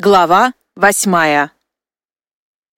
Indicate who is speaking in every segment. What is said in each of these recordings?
Speaker 1: Глава восьмая.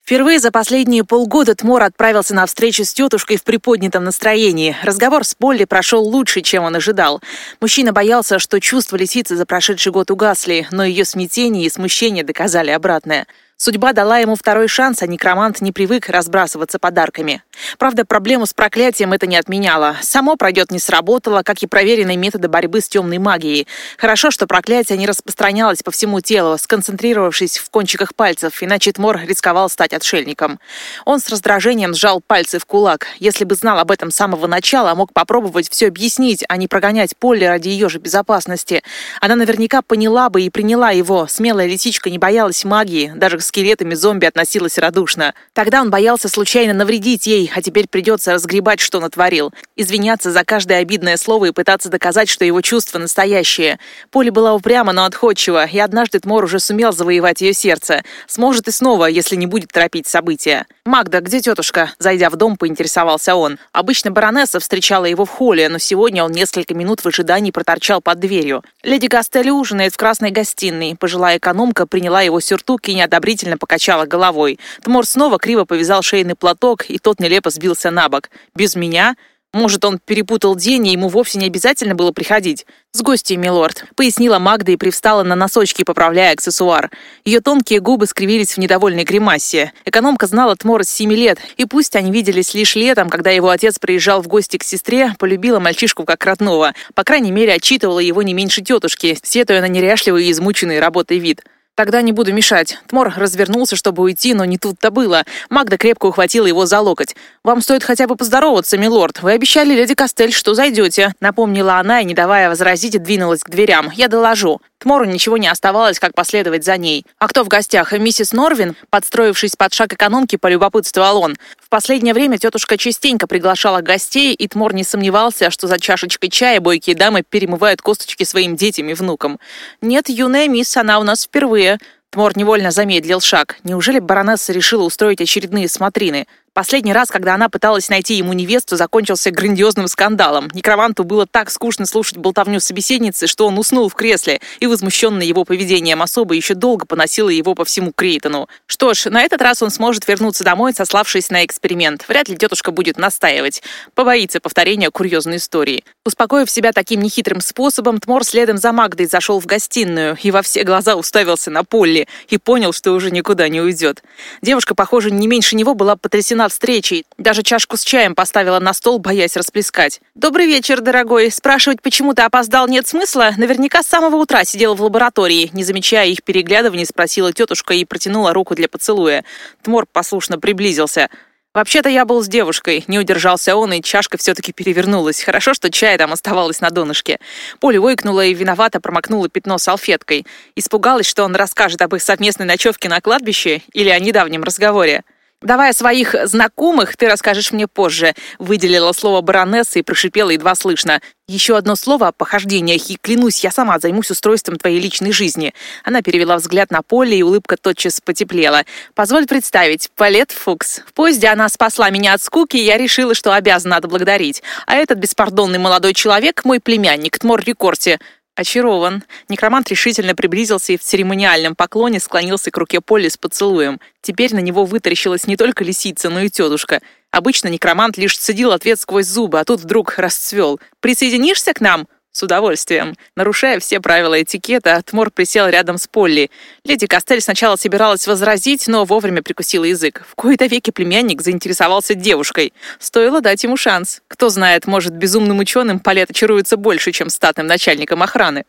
Speaker 1: Впервые за последние полгода Тмор отправился на встречу с тетушкой в приподнятом настроении. Разговор с Полли прошел лучше, чем он ожидал. Мужчина боялся, что чувства лисицы за прошедший год угасли, но ее смятение и смущение доказали обратное. Судьба дала ему второй шанс, а некромант не привык разбрасываться подарками. Правда, проблему с проклятием это не отменяло. Само пройдет не сработало, как и проверенные методы борьбы с темной магией. Хорошо, что проклятие не распространялось по всему телу, сконцентрировавшись в кончиках пальцев, иначе Тмор рисковал стать отшельником. Он с раздражением сжал пальцы в кулак. Если бы знал об этом с самого начала, мог попробовать все объяснить, а не прогонять Полли ради ее же безопасности. Она наверняка поняла бы и приняла его. Смелая лисичка не боялась магии, даже к скелетами зомби относилась радушно. Тогда он боялся случайно навредить ей, а теперь придется разгребать, что натворил. Извиняться за каждое обидное слово и пытаться доказать, что его чувства настоящие. Поле была упряма, но отходчива, и однажды Тмор уже сумел завоевать ее сердце. Сможет и снова, если не будет торопить события. «Магда, где тетушка?» Зайдя в дом, поинтересовался он. Обычно баронесса встречала его в холле, но сегодня он несколько минут в ожидании проторчал под дверью. Леди Гастелли ужинает в красной гостиной. Пожилая экономка приняла его сюртук и неодобрительно отрицательно покачала головой. Тмор снова криво повязал шейный платок, и тот нелепо сбился на бок. «Без меня?» Может, он перепутал день, и ему вовсе не обязательно было приходить. «С гостей, милорд», — пояснила Магда и привстала на носочки, поправляя аксессуар. Ее тонкие губы скривились в недовольной гримасе. Экономка знала Тмора с семи лет, и пусть они виделись лишь летом, когда его отец приезжал в гости к сестре, полюбила мальчишку как родного. По крайней мере, отчитывала его не меньше тетушки, сетуя на неряшливый и измученный работой вид. «Тогда не буду мешать». Тмор развернулся, чтобы уйти, но не тут-то было. Магда крепко ухватила его за локоть. «Вам стоит хотя бы поздороваться, милорд. Вы обещали леди Костель, что зайдете». Напомнила она и, не давая возразить, двинулась к дверям. «Я доложу». Тмору ничего не оставалось, как последовать за ней. «А кто в гостях? Миссис Норвин?» Подстроившись под шаг экономки, полюбопытствовал он. В последнее время тетушка частенько приглашала гостей, и Тмор не сомневался, что за чашечкой чая бойкие дамы перемывают косточки своим детям и внукам. «Нет, юная мисс, она у нас впервые», Тмор невольно замедлил шаг. Неужели баронесса решила устроить очередные смотрины? Последний раз, когда она пыталась найти ему невесту, закончился грандиозным скандалом. Некроманту было так скучно слушать болтовню собеседницы, что он уснул в кресле, и возмущенный его поведением особо еще долго поносила его по всему Крейтону. Что ж, на этот раз он сможет вернуться домой, сославшись на эксперимент. Вряд ли тетушка будет настаивать. Побоится повторения курьезной истории. Успокоив себя таким нехитрым способом, Тмор следом за Магдой зашел в гостиную и во все глаза уставился на Полли и понял, что уже никуда не уйдет. Девушка, похоже, не меньше него была потрясена потрясена встречей. Даже чашку с чаем поставила на стол, боясь расплескать. «Добрый вечер, дорогой. Спрашивать, почему ты опоздал, нет смысла. Наверняка с самого утра сидела в лаборатории». Не замечая их переглядываний, спросила тетушка и протянула руку для поцелуя. Тмор послушно приблизился. «Вообще-то я был с девушкой», — не удержался он, и чашка все-таки перевернулась. Хорошо, что чай там оставалось на донышке. Поля выкнула и виновато промокнула пятно салфеткой. Испугалась, что он расскажет об их совместной ночевке на кладбище или о недавнем разговоре. «Давай о своих знакомых ты расскажешь мне позже», выделила слово баронесса и прошипела едва слышно. «Еще одно слово о похождениях, и клянусь, я сама займусь устройством твоей личной жизни». Она перевела взгляд на поле, и улыбка тотчас потеплела. «Позволь представить, Палет Фукс. В поезде она спасла меня от скуки, и я решила, что обязана отблагодарить. А этот беспардонный молодой человек — мой племянник, Тмор Рикорти. Очарован. Некромант решительно приблизился и в церемониальном поклоне склонился к руке Полли с поцелуем. Теперь на него вытаращилась не только лисица, но и тетушка. Обычно некромант лишь цедил ответ сквозь зубы, а тут вдруг расцвел. «Присоединишься к нам?» С удовольствием. Нарушая все правила этикета, Тмор присел рядом с Полли. Леди Костель сначала собиралась возразить, но вовремя прикусила язык. В кои-то веки племянник заинтересовался девушкой. Стоило дать ему шанс. Кто знает, может, безумным ученым Палет очаруется больше, чем статным начальником охраны.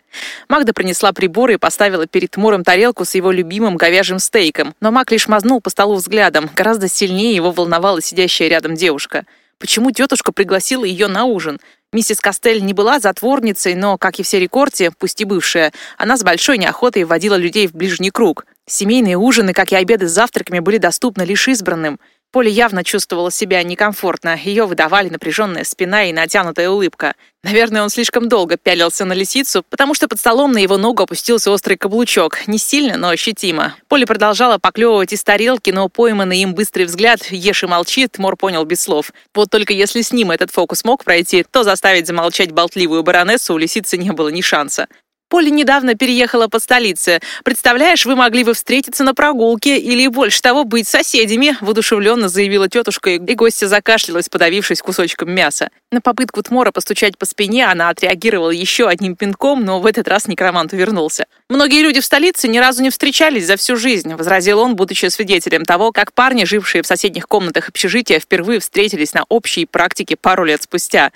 Speaker 1: Магда принесла приборы и поставила перед Тмором тарелку с его любимым говяжьим стейком. Но Маг лишь мазнул по столу взглядом. Гораздо сильнее его волновала сидящая рядом девушка. Почему тетушка пригласила ее на ужин? Миссис Костель не была затворницей, но, как и все рекорти, пусть и бывшая, она с большой неохотой вводила людей в ближний круг. Семейные ужины, как и обеды с завтраками, были доступны лишь избранным. Поля явно чувствовала себя некомфортно. Ее выдавали напряженная спина и натянутая улыбка. Наверное, он слишком долго пялился на лисицу, потому что под столом на его ногу опустился острый каблучок. Не сильно, но ощутимо. Поля продолжала поклевывать из тарелки, но пойманный им быстрый взгляд «Ешь и молчи» Тмор понял без слов. Вот только если с ним этот фокус мог пройти, то заставить замолчать болтливую баронессу у лисицы не было ни шанса. Поле недавно переехала по столице. Представляешь, вы могли бы встретиться на прогулке или, больше того, быть соседями», воодушевленно заявила тетушка, и гостья закашлялась, подавившись кусочком мяса. На попытку Тмора постучать по спине она отреагировала еще одним пинком, но в этот раз некромант увернулся. «Многие люди в столице ни разу не встречались за всю жизнь», возразил он, будучи свидетелем того, как парни, жившие в соседних комнатах общежития, впервые встретились на общей практике пару лет спустя.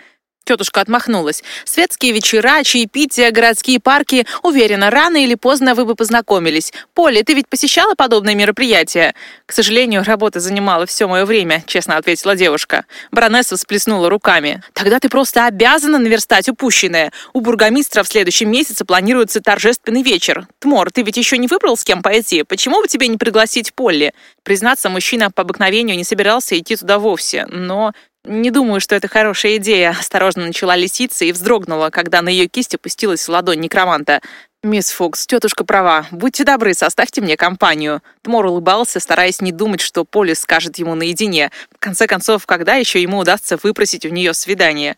Speaker 1: Тетушка отмахнулась. «Светские вечера, чаепития, городские парки. Уверена, рано или поздно вы бы познакомились. Поле, ты ведь посещала подобные мероприятия?» «К сожалению, работа занимала все мое время», — честно ответила девушка. Баронесса всплеснула руками. «Тогда ты просто обязана наверстать упущенное. У бургомистра в следующем месяце планируется торжественный вечер. Тмор, ты ведь еще не выбрал, с кем пойти? Почему бы тебе не пригласить Полли?» Признаться, мужчина по обыкновению не собирался идти туда вовсе, но «Не думаю, что это хорошая идея», — осторожно начала лисица и вздрогнула, когда на ее кисть опустилась ладонь некроманта. «Мисс Фокс, тетушка права. Будьте добры, составьте мне компанию». Тмор улыбался, стараясь не думать, что Поле скажет ему наедине. В конце концов, когда еще ему удастся выпросить у нее свидание?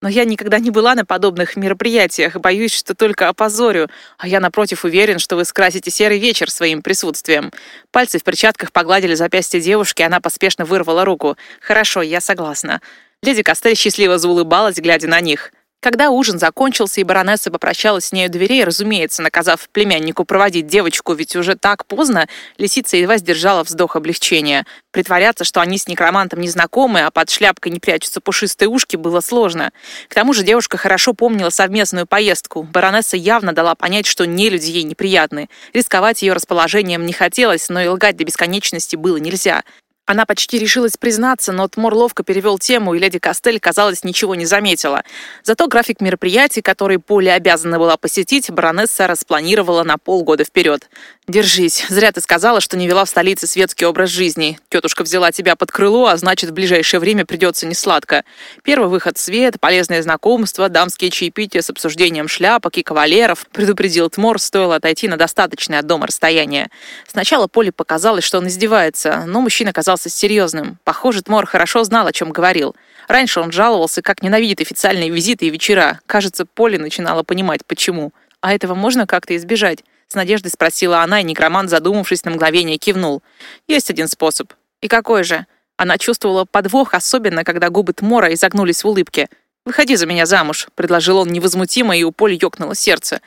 Speaker 1: Но я никогда не была на подобных мероприятиях, боюсь, что только опозорю, а я, напротив, уверен, что вы скрасите серый вечер своим присутствием». Пальцы в перчатках погладили запястье девушки, она поспешно вырвала руку. «Хорошо, я согласна». Леди Костель счастливо заулыбалась, глядя на них. Когда ужин закончился и баронесса попрощалась с нею дверей, разумеется, наказав племяннику проводить девочку, ведь уже так поздно, лисица едва сдержала вздох облегчения. Притворяться, что они с некромантом не знакомы, а под шляпкой не прячутся пушистые ушки, было сложно. К тому же девушка хорошо помнила совместную поездку. Баронесса явно дала понять, что не люди ей неприятны. Рисковать ее расположением не хотелось, но и лгать до бесконечности было нельзя. Она почти решилась признаться, но Тмор ловко перевел тему, и леди Костель, казалось, ничего не заметила. Зато график мероприятий, который Поле обязана была посетить, баронесса распланировала на полгода вперед. «Держись. Зря ты сказала, что не вела в столице светский образ жизни. Тетушка взяла тебя под крыло, а значит, в ближайшее время придется несладко. Первый выход свет, полезное знакомство, дамские чаепития с обсуждением шляпок и кавалеров», предупредил Тмор, стоило отойти на достаточное от дома расстояние. Сначала Поле показалось, что он издевается, но мужчина казался серьезным. Похоже, Тмор хорошо знал, о чем говорил. Раньше он жаловался, как ненавидит официальные визиты и вечера. Кажется, Поле начинала понимать, почему. А этого можно как-то избежать? С надеждой спросила она, и некромант, задумавшись на мгновение, кивнул. «Есть один способ». «И какой же?» Она чувствовала подвох, особенно когда губы Тмора изогнулись в улыбке. «Выходи за меня замуж», — предложил он невозмутимо, и у Поли ёкнуло сердце.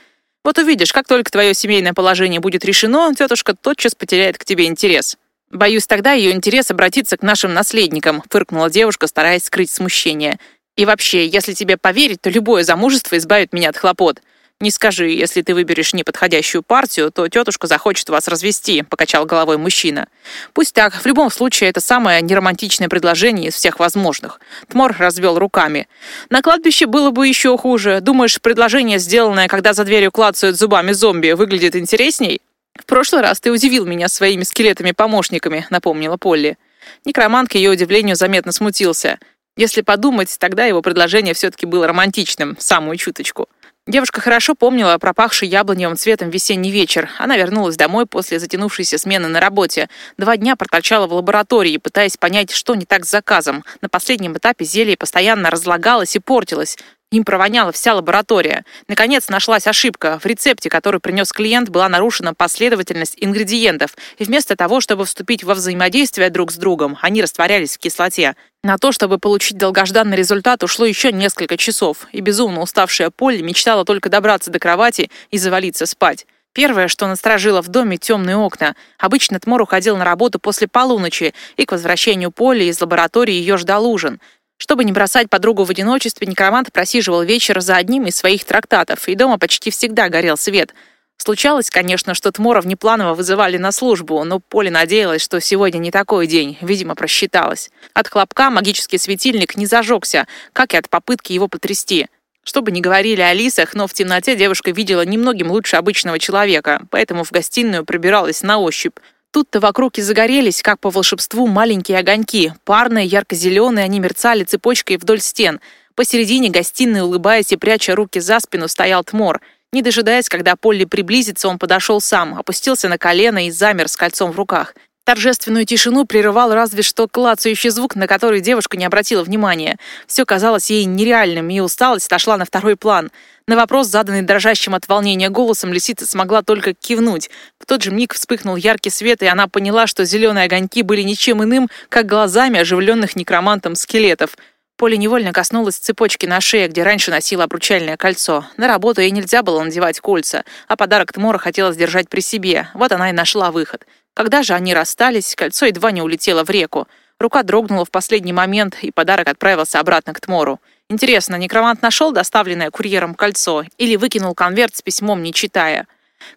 Speaker 1: «Вот увидишь, как только твое семейное положение будет решено, тетушка тотчас потеряет к тебе интерес». «Боюсь, тогда ее интерес обратится к нашим наследникам», — фыркнула девушка, стараясь скрыть смущение. «И вообще, если тебе поверить, то любое замужество избавит меня от хлопот. «Не скажи, если ты выберешь неподходящую партию, то тетушка захочет вас развести», — покачал головой мужчина. «Пусть так, в любом случае это самое неромантичное предложение из всех возможных». Тмор развел руками. «На кладбище было бы еще хуже. Думаешь, предложение, сделанное, когда за дверью клацают зубами зомби, выглядит интересней?» «В прошлый раз ты удивил меня своими скелетами-помощниками», — напомнила Полли. Некромант к ее удивлению заметно смутился. Если подумать, тогда его предложение все-таки было романтичным, самую чуточку. Девушка хорошо помнила пропахший яблоневым цветом весенний вечер. Она вернулась домой после затянувшейся смены на работе. Два дня проторчала в лаборатории, пытаясь понять, что не так с заказом. На последнем этапе зелье постоянно разлагалось и портилось. Им провоняла вся лаборатория. Наконец нашлась ошибка. В рецепте, который принес клиент, была нарушена последовательность ингредиентов. И вместо того, чтобы вступить во взаимодействие друг с другом, они растворялись в кислоте. На то, чтобы получить долгожданный результат, ушло еще несколько часов. И безумно уставшая Полли мечтала только добраться до кровати и завалиться спать. Первое, что насторожило в доме темные окна. Обычно Тмор уходил на работу после полуночи, и к возвращению Полли из лаборатории ее ждал ужин. Чтобы не бросать подругу в одиночестве, некромант просиживал вечер за одним из своих трактатов, и дома почти всегда горел свет. Случалось, конечно, что Тмора внепланово вызывали на службу, но Поле надеялась, что сегодня не такой день, видимо, просчиталась. От хлопка магический светильник не зажегся, как и от попытки его потрясти. Что бы ни говорили о лисах, но в темноте девушка видела немногим лучше обычного человека, поэтому в гостиную пробиралась на ощупь. Тут-то вокруг и загорелись, как по волшебству, маленькие огоньки. Парные, ярко-зеленые, они мерцали цепочкой вдоль стен. Посередине гостиной, улыбаясь и пряча руки за спину, стоял Тмор. Не дожидаясь, когда Полли приблизится, он подошел сам, опустился на колено и замер с кольцом в руках. Торжественную тишину прерывал разве что клацающий звук, на который девушка не обратила внимания. Все казалось ей нереальным, и усталость отошла на второй план. На вопрос, заданный дрожащим от волнения голосом, лисица смогла только кивнуть. В тот же миг вспыхнул яркий свет, и она поняла, что зеленые огоньки были ничем иным, как глазами оживленных некромантом скелетов. Поле невольно коснулась цепочки на шее, где раньше носила обручальное кольцо. На работу ей нельзя было надевать кольца, а подарок Тмора хотелось держать при себе. Вот она и нашла выход. Когда же они расстались, кольцо едва не улетело в реку. Рука дрогнула в последний момент, и подарок отправился обратно к Тмору. Интересно, некромант нашел доставленное курьером кольцо или выкинул конверт с письмом, не читая?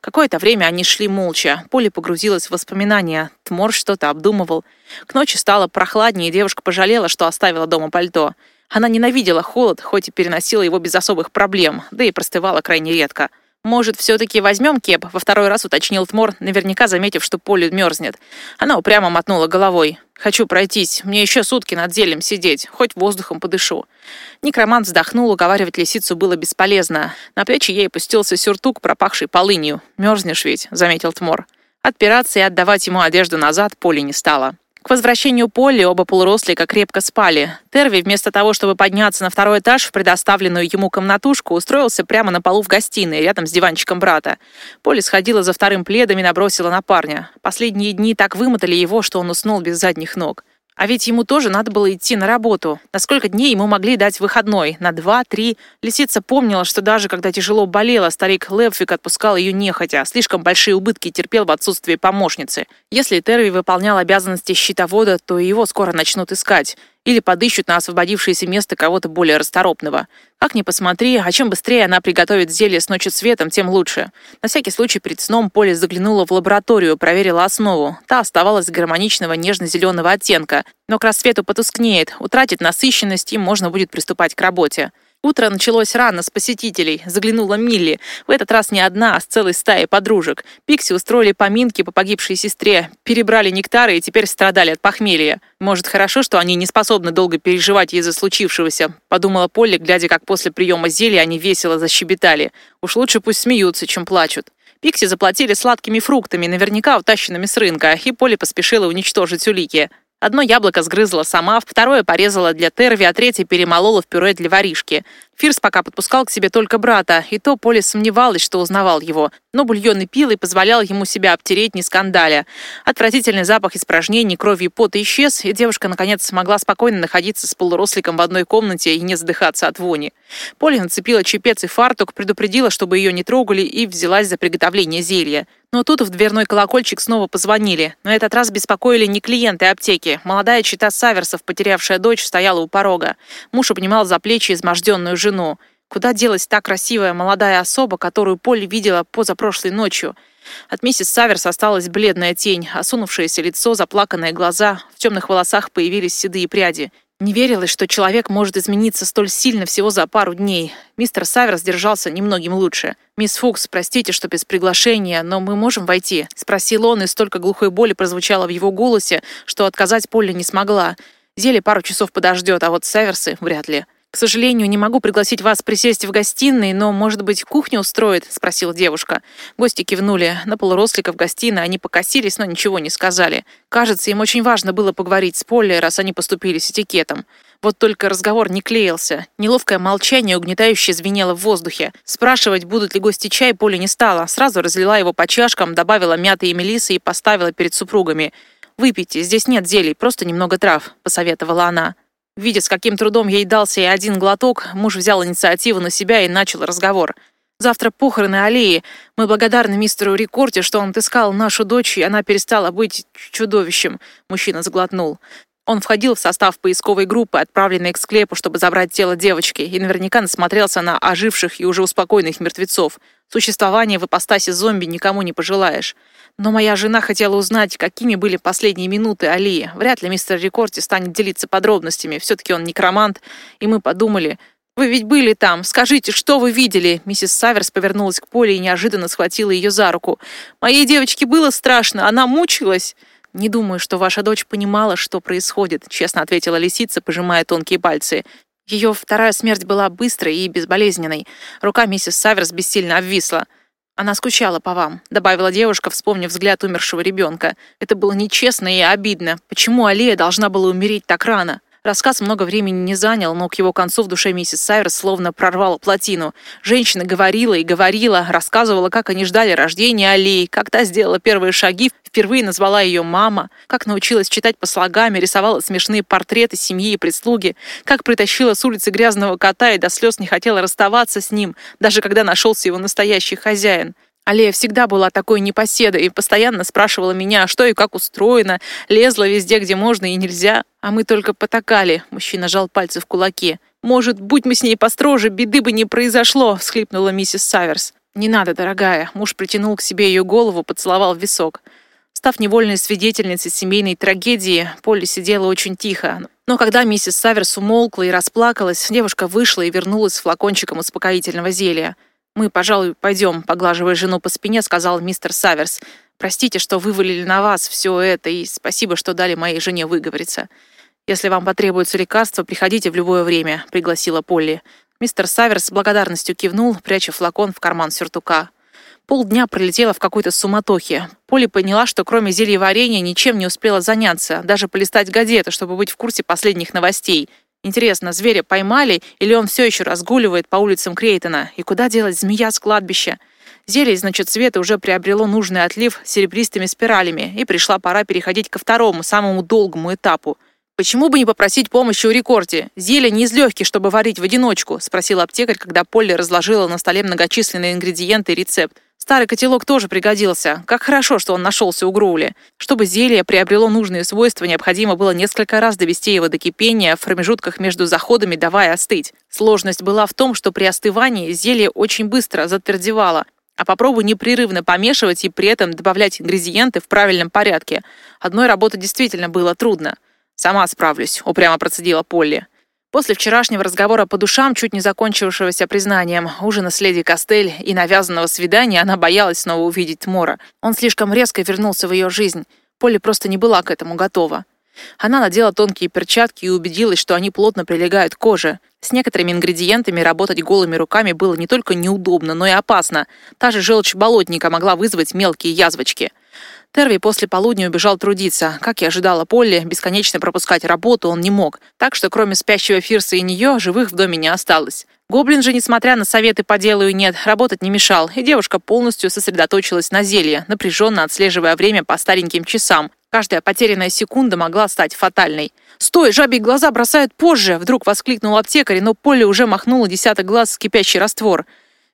Speaker 1: Какое-то время они шли молча. Поле погрузилась в воспоминания. Тмор что-то обдумывал. К ночи стало прохладнее, и девушка пожалела, что оставила дома пальто. Она ненавидела холод, хоть и переносила его без особых проблем, да и простывала крайне редко. «Может, все-таки возьмем кеп?» — во второй раз уточнил Тмор, наверняка заметив, что Поле мерзнет. Она упрямо мотнула головой. «Хочу пройтись. Мне еще сутки над зельем сидеть. Хоть воздухом подышу». Некромант вздохнул, уговаривать лисицу было бесполезно. На плечи ей опустился сюртук, пропахший полынью. «Мерзнешь ведь», — заметил Тмор. Отпираться и отдавать ему одежду назад Поле не стало. К возвращению Полли оба полурослика крепко спали. Терви, вместо того, чтобы подняться на второй этаж в предоставленную ему комнатушку, устроился прямо на полу в гостиной, рядом с диванчиком брата. Полли сходила за вторым пледом и набросила на парня. Последние дни так вымотали его, что он уснул без задних ног. А ведь ему тоже надо было идти на работу. На сколько дней ему могли дать выходной? На два, три? Лисица помнила, что даже когда тяжело болела, старик Лепфик отпускал ее нехотя. Слишком большие убытки терпел в отсутствии помощницы. Если Терви выполнял обязанности щитовода, то его скоро начнут искать или подыщут на освободившееся место кого-то более расторопного. Как ни посмотри, а чем быстрее она приготовит зелье с ночи светом, тем лучше. На всякий случай перед сном Поле заглянула в лабораторию, проверила основу. Та оставалась гармоничного нежно-зеленого оттенка, но к рассвету потускнеет, утратит насыщенность и можно будет приступать к работе. Утро началось рано с посетителей. Заглянула Милли. В этот раз не одна, а с целой стаей подружек. Пикси устроили поминки по погибшей сестре, перебрали нектары и теперь страдали от похмелья. Может, хорошо, что они не способны долго переживать из-за случившегося, подумала Полли, глядя, как после приема зелья они весело защебетали. Уж лучше пусть смеются, чем плачут. Пикси заплатили сладкими фруктами, наверняка утащенными с рынка, и Полли поспешила уничтожить улики. Одно яблоко сгрызла сама, второе порезала для Терви, а третье перемолола в пюре для воришки. Фирс пока подпускал к себе только брата, и то Поле сомневалась, что узнавал его. Но бульон и пил и позволял ему себя обтереть, не скандаля. Отвратительный запах испражнений, крови и пота исчез, и девушка, наконец, смогла спокойно находиться с полуросликом в одной комнате и не задыхаться от вони. Поле нацепила чепец и фартук, предупредила, чтобы ее не трогали, и взялась за приготовление зелья. Но тут в дверной колокольчик снова позвонили. На этот раз беспокоили не клиенты аптеки. Молодая чита Саверсов, потерявшая дочь, стояла у порога. Муж обнимал за плечи изможденную жену. Куда делась та красивая молодая особа, которую Поль видела позапрошлой ночью? От миссис Саверс осталась бледная тень, осунувшееся лицо, заплаканные глаза, в темных волосах появились седые пряди. Не верилось, что человек может измениться столь сильно всего за пару дней. Мистер Саверс держался немногим лучше. «Мисс Фукс, простите, что без приглашения, но мы можем войти?» — спросил он, и столько глухой боли прозвучало в его голосе, что отказать Полли не смогла. Зелье пару часов подождет, а вот Саверсы вряд ли. «К сожалению, не могу пригласить вас присесть в гостиной, но, может быть, кухню устроит?» — спросила девушка. Гости кивнули. На полурослика в гостиной они покосились, но ничего не сказали. Кажется, им очень важно было поговорить с Полли, раз они поступили с этикетом. Вот только разговор не клеился. Неловкое молчание угнетающе звенело в воздухе. Спрашивать, будут ли гости чай, Поля не стала. Сразу разлила его по чашкам, добавила мяты и мелисы и поставила перед супругами. «Выпейте, здесь нет зелий, просто немного трав», — посоветовала она. Видя, с каким трудом ей дался и один глоток, муж взял инициативу на себя и начал разговор. «Завтра похороны Алии. Мы благодарны мистеру Рикорте, что он отыскал нашу дочь, и она перестала быть чудовищем», — мужчина заглотнул. Он входил в состав поисковой группы, отправленной к склепу, чтобы забрать тело девочки, и наверняка насмотрелся на оживших и уже успокоенных мертвецов. Существование в ипостаси зомби никому не пожелаешь. Но моя жена хотела узнать, какими были последние минуты Алии. Вряд ли мистер Рикорти станет делиться подробностями. Все-таки он некромант. И мы подумали... «Вы ведь были там. Скажите, что вы видели?» Миссис Саверс повернулась к Поле и неожиданно схватила ее за руку. «Моей девочке было страшно. Она мучилась». «Не думаю, что ваша дочь понимала, что происходит», — честно ответила лисица, пожимая тонкие пальцы. Ее вторая смерть была быстрой и безболезненной. Рука миссис Саверс бессильно обвисла. «Она скучала по вам», — добавила девушка, вспомнив взгляд умершего ребенка. «Это было нечестно и обидно. Почему Алия должна была умереть так рано?» Рассказ много времени не занял, но к его концу в душе миссис Сайверс словно прорвала плотину. Женщина говорила и говорила, рассказывала, как они ждали рождения Алии, как та сделала первые шаги, впервые назвала ее мама, как научилась читать по слогам, рисовала смешные портреты семьи и прислуги, как притащила с улицы грязного кота и до слез не хотела расставаться с ним, даже когда нашелся его настоящий хозяин. Алия всегда была такой непоседой и постоянно спрашивала меня, что и как устроено, лезла везде, где можно и нельзя. А мы только потакали. Мужчина жал пальцы в кулаки. «Может, будь мы с ней построже, беды бы не произошло», — всхлипнула миссис Саверс. «Не надо, дорогая». Муж притянул к себе ее голову, поцеловал в висок. Став невольной свидетельницей семейной трагедии, Полли сидела очень тихо. Но когда миссис Саверс умолкла и расплакалась, девушка вышла и вернулась с флакончиком успокоительного зелья. «Мы, пожалуй, пойдем», — поглаживая жену по спине, сказал мистер Саверс. «Простите, что вывалили на вас все это, и спасибо, что дали моей жене выговориться. Если вам потребуется лекарство, приходите в любое время», — пригласила Полли. Мистер Саверс с благодарностью кивнул, пряча флакон в карман сюртука. Полдня пролетела в какой-то суматохе. Полли поняла, что кроме зелья варенья ничем не успела заняться, даже полистать газеты, чтобы быть в курсе последних новостей — Интересно, зверя поймали или он все еще разгуливает по улицам Крейтона? И куда делать змея с кладбища? Зелье, значит, цвета уже приобрело нужный отлив серебристыми спиралями, и пришла пора переходить ко второму, самому долгому этапу. «Почему бы не попросить помощи у Рекорди? Зелье не из легких, чтобы варить в одиночку», — спросил аптекарь, когда Полли разложила на столе многочисленные ингредиенты и рецепт. Старый котелок тоже пригодился. Как хорошо, что он нашелся у Гроули. Чтобы зелье приобрело нужные свойства, необходимо было несколько раз довести его до кипения в промежутках между заходами, давая остыть. Сложность была в том, что при остывании зелье очень быстро затвердевало, а попробуй непрерывно помешивать и при этом добавлять ингредиенты в правильном порядке. Одной работы действительно было трудно. «Сама справлюсь», — упрямо процедила Полли. После вчерашнего разговора по душам, чуть не закончившегося признанием, ужина с леди Костель и навязанного свидания, она боялась снова увидеть Тмора. Он слишком резко вернулся в ее жизнь. Полли просто не была к этому готова. Она надела тонкие перчатки и убедилась, что они плотно прилегают к коже. С некоторыми ингредиентами работать голыми руками было не только неудобно, но и опасно. Та же желчь болотника могла вызвать мелкие язвочки. Терви после полудня убежал трудиться. Как и ожидала Полли, бесконечно пропускать работу он не мог, так что кроме спящего Фирса и нее, живых в доме не осталось. Гоблин же, несмотря на советы по делу и нет, работать не мешал, и девушка полностью сосредоточилась на зелье, напряженно отслеживая время по стареньким часам. Каждая потерянная секунда могла стать фатальной. «Стой, жабьи глаза бросают позже!» — вдруг воскликнул аптекарь, но Полли уже махнула десяток глаз в кипящий раствор.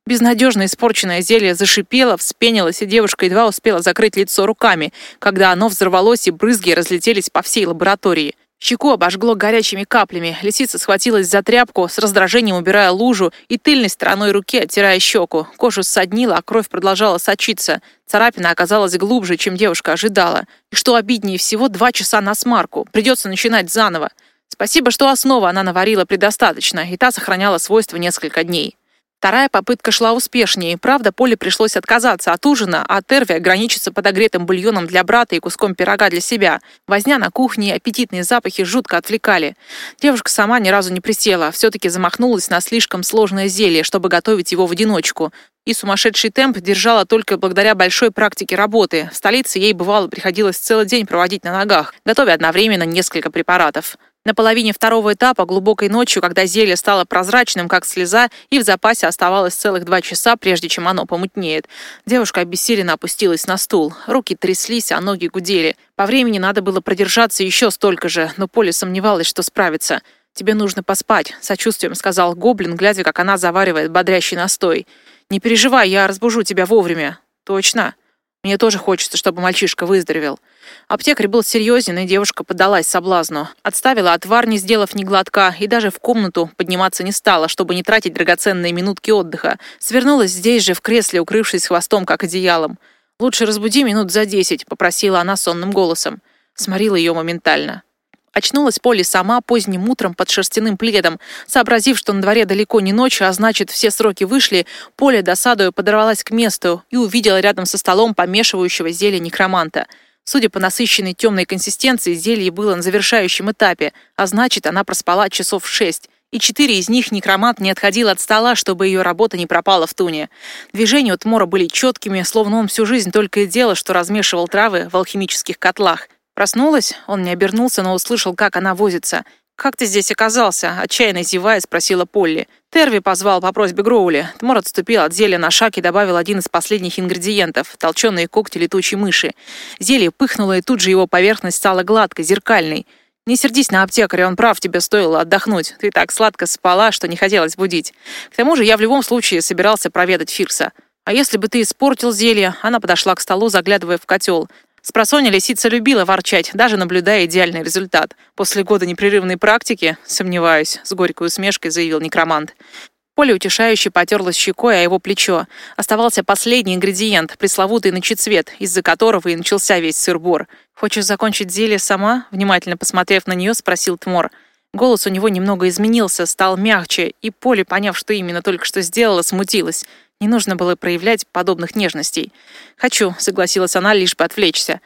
Speaker 1: Безнадежно испорченное зелье зашипело, вспенилось, и девушка едва успела закрыть лицо руками, когда оно взорвалось, и брызги разлетелись по всей лаборатории. Щеку обожгло горячими каплями. Лисица схватилась за тряпку, с раздражением убирая лужу, и тыльной стороной руки оттирая щеку. Кожу ссаднила, а кровь продолжала сочиться. Царапина оказалась глубже, чем девушка ожидала. И что обиднее всего, два часа на смарку. Придется начинать заново. Спасибо, что основа она наварила предостаточно, и та сохраняла свойства несколько дней. Вторая попытка шла успешнее. Правда, Поле пришлось отказаться от ужина, а Терви ограничиться подогретым бульоном для брата и куском пирога для себя. Возня на кухне и аппетитные запахи жутко отвлекали. Девушка сама ни разу не присела, все-таки замахнулась на слишком сложное зелье, чтобы готовить его в одиночку. И сумасшедший темп держала только благодаря большой практике работы. В столице ей бывало приходилось целый день проводить на ногах, готовя одновременно несколько препаратов. На половине второго этапа, глубокой ночью, когда зелье стало прозрачным, как слеза, и в запасе оставалось целых два часа, прежде чем оно помутнеет, девушка обессиленно опустилась на стул. Руки тряслись, а ноги гудели. По времени надо было продержаться еще столько же, но Поля сомневалась, что справится. «Тебе нужно поспать», — сочувствием сказал Гоблин, глядя, как она заваривает бодрящий настой. «Не переживай, я разбужу тебя вовремя». «Точно?» Мне тоже хочется, чтобы мальчишка выздоровел. Аптекарь был серьезен, и девушка поддалась соблазну. Отставила отвар, не сделав ни глотка, и даже в комнату подниматься не стала, чтобы не тратить драгоценные минутки отдыха. Свернулась здесь же, в кресле, укрывшись хвостом, как одеялом. «Лучше разбуди минут за десять», — попросила она сонным голосом. Сморила ее моментально. Очнулась Полли сама поздним утром под шерстяным пледом. Сообразив, что на дворе далеко не ночь, а значит, все сроки вышли, Поля досадою подорвалась к месту и увидела рядом со столом помешивающего зелье некроманта. Судя по насыщенной темной консистенции, зелье было на завершающем этапе, а значит, она проспала часов шесть. и четыре из них некромант не отходил от стола, чтобы ее работа не пропала в туне. Движения у Тмора были четкими, словно он всю жизнь только и делал, что размешивал травы в алхимических котлах. Проснулась, он не обернулся, но услышал, как она возится. «Как ты здесь оказался?» — отчаянно зевая, спросила Полли. Терви позвал по просьбе Гроули. Тмор отступил от зелья на шаг и добавил один из последних ингредиентов — толченые когти летучей мыши. Зелье пыхнуло, и тут же его поверхность стала гладкой, зеркальной. Не сердись на аптекаря, он прав, тебе стоило отдохнуть. Ты так сладко спала, что не хотелось будить. К тому же я в любом случае собирался проведать Фирса. А если бы ты испортил зелье? Она подошла к столу, заглядывая в котел. Спросонья лисица любила ворчать, даже наблюдая идеальный результат. После года непрерывной практики, сомневаюсь, с горькой усмешкой заявил некромант. Поля утешающе потерлась щекой о его плечо. Оставался последний ингредиент, пресловутый ночецвет, из-за которого и начался весь сыр-бор. «Хочешь закончить зелье сама?» Внимательно посмотрев на нее, спросил Тмор. Голос у него немного изменился, стал мягче, и Поле, поняв, что именно только что сделала, смутилась. Не нужно было проявлять подобных нежностей. «Хочу», — согласилась она, лишь бы отвлечься.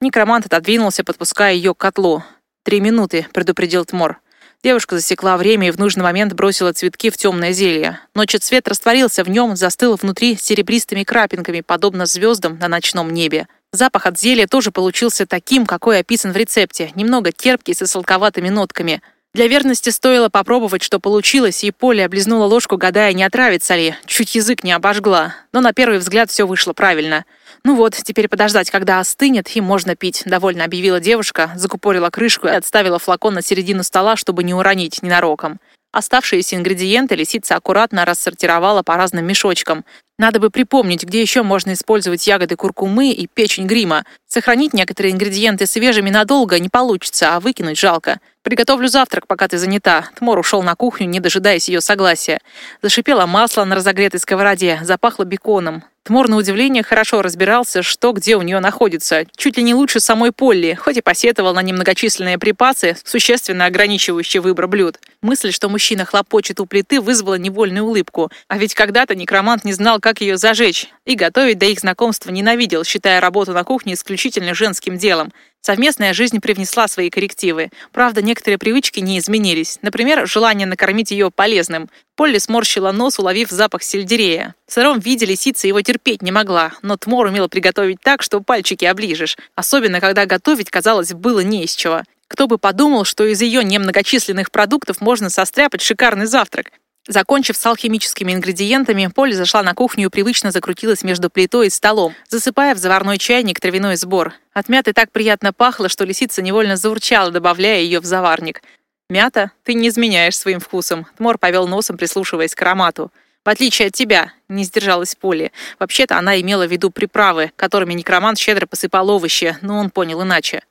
Speaker 1: Некромант отодвинулся, подпуская ее к котлу. «Три минуты», — предупредил Тмор. Девушка засекла время и в нужный момент бросила цветки в темное зелье. Ночи цвет растворился в нем, застыл внутри серебристыми крапинками, подобно звездам на ночном небе. Запах от зелья тоже получился таким, какой описан в рецепте, немного терпкий со сладковатыми нотками — для верности стоило попробовать, что получилось, и Поля облизнула ложку, гадая, не отравится ли. Чуть язык не обожгла. Но на первый взгляд все вышло правильно. «Ну вот, теперь подождать, когда остынет, и можно пить», — довольно объявила девушка, закупорила крышку и отставила флакон на середину стола, чтобы не уронить ненароком. Оставшиеся ингредиенты лисица аккуратно рассортировала по разным мешочкам. Надо бы припомнить, где еще можно использовать ягоды куркумы и печень грима. Сохранить некоторые ингредиенты свежими надолго не получится, а выкинуть жалко. «Приготовлю завтрак, пока ты занята». Тмор ушел на кухню, не дожидаясь ее согласия. Зашипело масло на разогретой сковороде, запахло беконом. Тмор, на удивление, хорошо разбирался, что где у нее находится. Чуть ли не лучше самой Полли, хоть и посетовал на немногочисленные припасы, существенно ограничивающие выбор блюд. Мысль, что мужчина хлопочет у плиты, вызвала невольную улыбку. А ведь когда-то некромант не знал, как ее зажечь. И готовить до их знакомства ненавидел, считая работу на кухне исключительно женским делом. Совместная жизнь привнесла свои коррективы. Правда, некоторые привычки не изменились. Например, желание накормить ее полезным. Полли сморщила нос, уловив запах сельдерея. В сыром виде лисица его терпеть не могла, но Тмор умела приготовить так, что пальчики оближешь. Особенно, когда готовить, казалось, было не из чего. Кто бы подумал, что из ее немногочисленных продуктов можно состряпать шикарный завтрак. Закончив с алхимическими ингредиентами, Поле зашла на кухню и привычно закрутилась между плитой и столом, засыпая в заварной чайник травяной сбор. От мяты так приятно пахло, что лисица невольно заурчала, добавляя ее в заварник. «Мята, ты не изменяешь своим вкусом», — Тмор повел носом, прислушиваясь к аромату. «В отличие от тебя», — не сдержалась Поле. Вообще-то она имела в виду приправы, которыми некромант щедро посыпал овощи, но он понял иначе.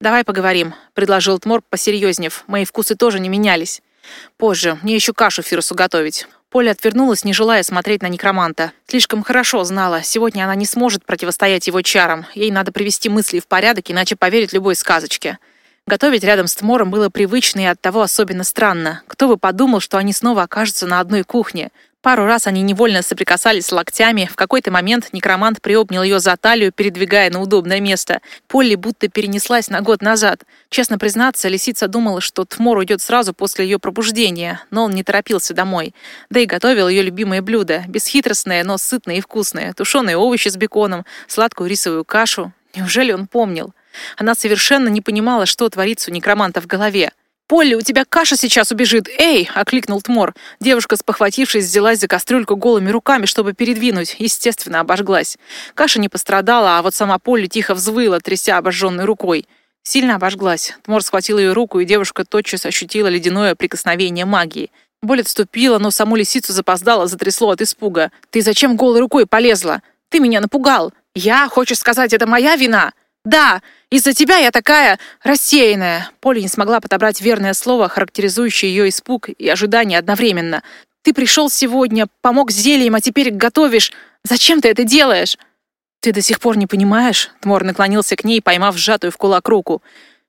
Speaker 1: «Давай поговорим», — предложил Тмор, посерьезнев. «Мои вкусы тоже не менялись». Позже. Мне еще кашу Фирусу готовить. Поля отвернулась, не желая смотреть на некроманта. Слишком хорошо знала. Сегодня она не сможет противостоять его чарам. Ей надо привести мысли в порядок, иначе поверить любой сказочке. Готовить рядом с Тмором было привычно и оттого особенно странно. Кто бы подумал, что они снова окажутся на одной кухне. Пару раз они невольно соприкасались локтями. В какой-то момент некромант приобнял ее за талию, передвигая на удобное место. Полли будто перенеслась на год назад. Честно признаться, лисица думала, что Тмор уйдет сразу после ее пробуждения, но он не торопился домой. Да и готовил ее любимое блюдо. Бесхитростное, но сытное и вкусное. Тушеные овощи с беконом, сладкую рисовую кашу. Неужели он помнил? Она совершенно не понимала, что творится у некроманта в голове. «Полли, у тебя каша сейчас убежит! Эй!» — окликнул Тмор. Девушка, спохватившись, взялась за кастрюльку голыми руками, чтобы передвинуть. Естественно, обожглась. Каша не пострадала, а вот сама Полли тихо взвыла, тряся обожженной рукой. Сильно обожглась. Тмор схватил ее руку, и девушка тотчас ощутила ледяное прикосновение магии. Боль отступила, но саму лисицу запоздала, затрясло от испуга. «Ты зачем голой рукой полезла? Ты меня напугал! Я, хочешь сказать, это моя вина?» «Да, из-за тебя я такая рассеянная!» Поля не смогла подобрать верное слово, характеризующее ее испуг и ожидание одновременно. «Ты пришел сегодня, помог с зельем, а теперь готовишь. Зачем ты это делаешь?» «Ты до сих пор не понимаешь?» Тмор наклонился к ней, поймав сжатую в кулак руку.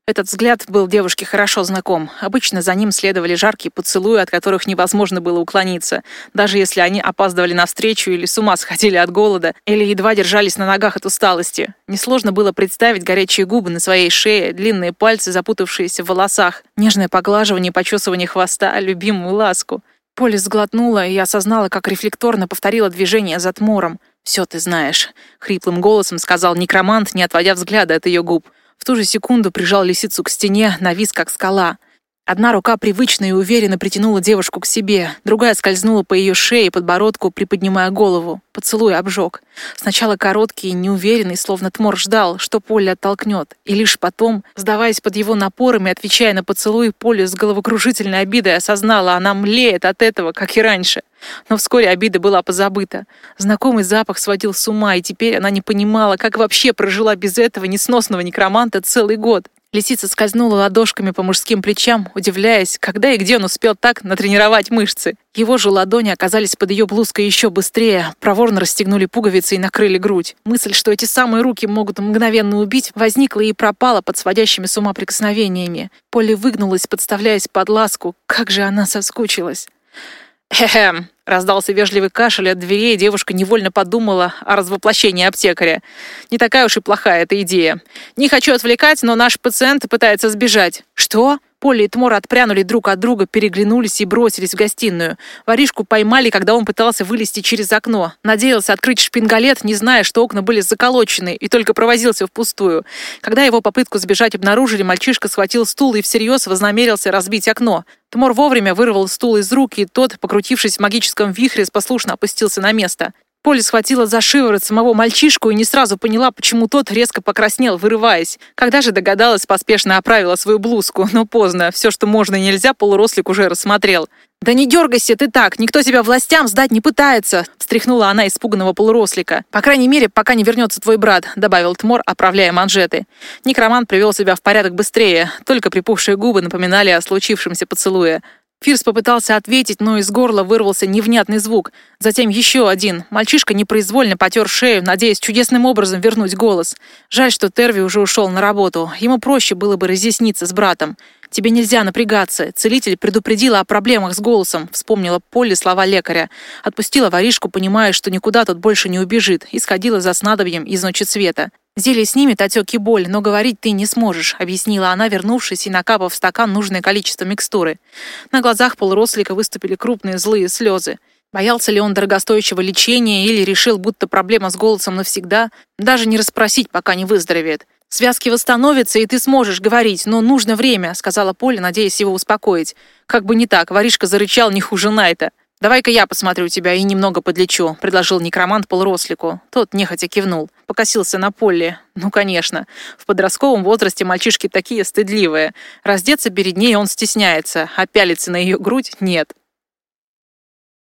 Speaker 1: Этот взгляд был девушке хорошо знаком. Обычно за ним следовали жаркие поцелуи, от которых невозможно было уклониться, даже если они опаздывали на встречу или с ума сходили от голода, или едва держались на ногах от усталости. Несложно было представить горячие губы на своей шее, длинные пальцы, запутавшиеся в волосах, нежное поглаживание и почесывание хвоста, любимую ласку. Поле сглотнула и осознала, как рефлекторно повторила движение за тмором. «Все ты знаешь», — хриплым голосом сказал некромант, не отводя взгляда от ее губ. Ту же секунду прижал лисицу к стене, навис как скала. Одна рука привычно и уверенно притянула девушку к себе, другая скользнула по ее шее и подбородку, приподнимая голову. Поцелуй обжег. Сначала короткий и неуверенный, словно Тмор ждал, что Поле оттолкнет. И лишь потом, сдаваясь под его напором и отвечая на поцелуй, Поле с головокружительной обидой осознала, она млеет от этого, как и раньше. Но вскоре обида была позабыта. Знакомый запах сводил с ума, и теперь она не понимала, как вообще прожила без этого несносного некроманта целый год. Лисица скользнула ладошками по мужским плечам, удивляясь, когда и где он успел так натренировать мышцы. Его же ладони оказались под ее блузкой еще быстрее, проворно расстегнули пуговицы и накрыли грудь. Мысль, что эти самые руки могут мгновенно убить, возникла и пропала под сводящими с ума прикосновениями. Поле выгнулась, подставляясь под ласку. Как же она соскучилась. «Хе-хе», — раздался вежливый кашель от дверей, и девушка невольно подумала о развоплощении аптекаря. Не такая уж и плохая эта идея. Не хочу отвлекать, но наш пациент пытается сбежать. «Что?» Поле и Тмор отпрянули друг от друга, переглянулись и бросились в гостиную. Воришку поймали, когда он пытался вылезти через окно. Надеялся открыть шпингалет, не зная, что окна были заколочены, и только провозился впустую. Когда его попытку сбежать обнаружили, мальчишка схватил стул и всерьез вознамерился разбить окно. Тмор вовремя вырвал стул из рук, и тот, покрутившись в магическом вихре, послушно опустился на место. Поле схватила за шиворот самого мальчишку и не сразу поняла, почему тот резко покраснел, вырываясь. Когда же догадалась, поспешно оправила свою блузку, но поздно. Все, что можно и нельзя, полурослик уже рассмотрел. «Да не дергайся ты так, никто тебя властям сдать не пытается!» встряхнула она испуганного полурослика. «По крайней мере, пока не вернется твой брат», добавил Тмор, оправляя манжеты. Некромант привел себя в порядок быстрее, только припухшие губы напоминали о случившемся поцелуе. Фирс попытался ответить, но из горла вырвался невнятный звук. Затем еще один. Мальчишка непроизвольно потер шею, надеясь чудесным образом вернуть голос. Жаль, что Терви уже ушел на работу. Ему проще было бы разъясниться с братом. «Тебе нельзя напрягаться. Целитель предупредила о проблемах с голосом», — вспомнила Полли слова лекаря. Отпустила воришку, понимая, что никуда тот больше не убежит, и сходила за снадобьем из ночи цвета. «Зелье снимет отек и боль, но говорить ты не сможешь», — объяснила она, вернувшись и накапав в стакан нужное количество микстуры. На глазах полурослика выступили крупные злые слезы. Боялся ли он дорогостоящего лечения или решил, будто проблема с голосом навсегда? Даже не расспросить, пока не выздоровеет. «Связки восстановятся, и ты сможешь говорить, но нужно время», — сказала Поля, надеясь его успокоить. Как бы не так, воришка зарычал не хуже Найта. «Давай-ка я посмотрю тебя и немного подлечу», — предложил некромант полурослику. Тот нехотя кивнул. Покосился на Полли. Ну, конечно. В подростковом возрасте мальчишки такие стыдливые. Раздеться перед ней он стесняется, а пялиться на ее грудь — нет.